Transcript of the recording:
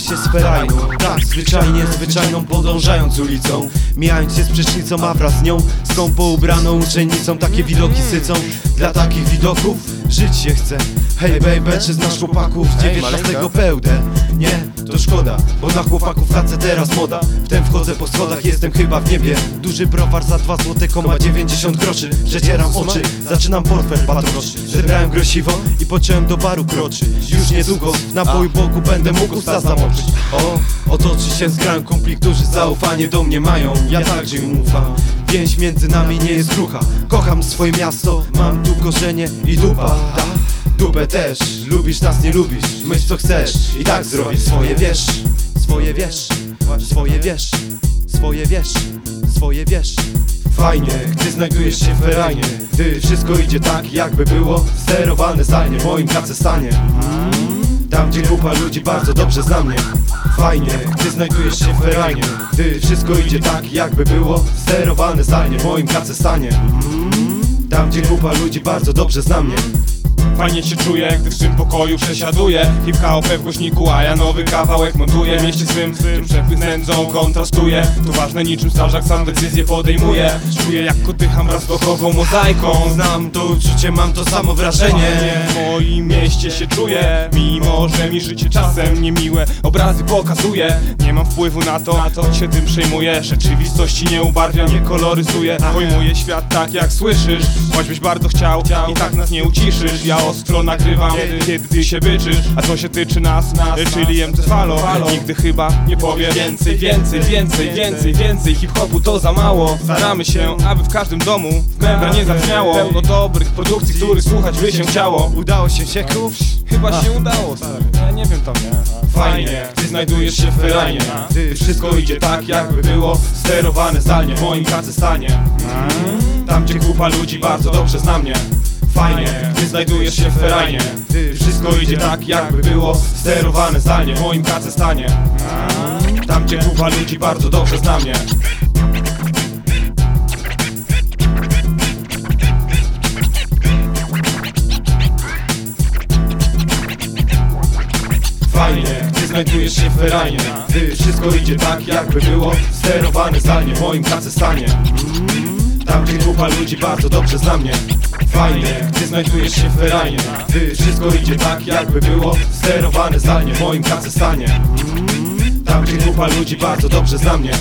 Się sferajną Tak, zwyczajnie, zwyczajną podążając ulicą. Mijając się z przecznicą, a wraz z nią Skąpo ubraną uczennicą. Takie widoki sycą. Dla takich widoków żyć się chce. Hej baby, czy znasz chłopaków? 19 pełdę? Nie, to szkoda Bo na chłopaków tace teraz moda. Wtem wchodzę po schodach, jestem chyba w niebie. Duży browar za 2 złote, koma 90 groszy. Przecieram oczy, zaczynam portfel patroszyć Zebrałem grosiwo i pociąłem do baru kroczy. Już niedługo w napoju boku będę mógł usta zamoczyć. O, otoczy się zgrałem kumpli, którzy zaufanie do mnie mają. Ja także im ufam. Więź między nami nie jest krucha. Kocham swoje miasto, mam tu korzenie i dupa. Ta, Dupę też, lubisz nas, nie lubisz Myśl co chcesz. I tak zrobisz swoje wiesz. Swoje wiesz, swoje wiesz. Swoje wiesz, swoje wiesz. Fajnie, gdy znajdujesz się w ferajnie Gdy wszystko idzie tak jakby było. Sterowane zdalnie w moim kace stanie. Tam gdzie grupa ludzi bardzo dobrze zna mnie. Fajnie, gdy znajdujesz się w ferajnie Gdy wszystko idzie tak jakby było. Sterowane zdalnie w moim kace stanie. Tam gdzie grupa ludzi bardzo dobrze zna mnie Fajnie się czuję, gdy w swym pokoju przesiaduję. Hip hop w głośniku, a ja nowy kawałek montuję. W mieście swym, czym przepych nędzą kontrastuje. Tu ważne niczym strażak sam decyzję podejmuje. Czuję jak kotycham rozrokową mozaiką. Znam to uczucie, mam to samo wrażenie. W moim mieście się czuję Mimo, że mi życie czasem niemiłe Obrazy pokazuje. Nie mam wpływu na to, choć się tym przejmuję Rzeczywistości nie ubarwiam, nie koloryzuję Pojmuję świat tak jak słyszysz. Choćbyś bardzo chciał i tak nas nie uciszysz. Ja ostro nagrywam, kiedy ty się byczysz A co się tyczy nas, czyli MC Falo. Nigdy chyba nie powiem więcej, więcej, więcej, więcej, więcej Hip-hopu to za mało. Staramy się, aby w każdym domu w membra nie zabrzmiało. Pełno dobrych produkcji, których słuchać by się chciało. Udało się sieków? Chyba się udało, stary. Ja nie wiem tam, nie? Fajnie, gdy znajdujesz się w Gdy wszystko idzie tak jakby było Sterowane zdalnie. W moim kacy stanie. Tam gdzie kupa ludzi bardzo dobrze zna mnie Fajnie, gdy znajdujesz się w ferajnie. Wszystko idzie tak jakby było Sterowane zdalnie w moim stanie. Tam gdzie kupa ludzi bardzo dobrze zna mnie. Fajnie, gdy znajdujesz się w ferajnie. Gdy wszystko idzie tak jakby było Sterowane zdalnie w moim stanie. Tam gdzie grupa ludzi bardzo dobrze zna mnie Fajnie, gdy znajdujesz się w ferajnie Gdy wszystko idzie tak jakby było Sterowane zdalnie w moim kacy stanie Tam gdzie grupa ludzi bardzo dobrze zna mnie